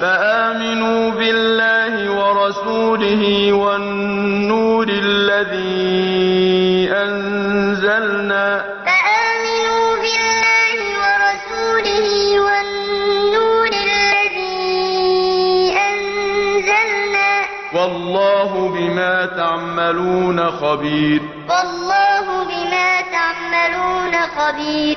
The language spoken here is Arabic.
فَآمِنُوا بِاللَّهِ وَرَسُولِهِ وَالنُّورِ الَّذِي أَنزَلْنَا ۚ وَاللَّهُ بِمَا تَعْمَلُونَ خَبِيرٌ فَآمِنُوا بِاللَّهِ وَرَسُولِهِ وَالنُّورِ الَّذِي أَنزَلْنَا ۚ وَاللَّهُ بِمَا تَعْمَلُونَ خَبِيرٌ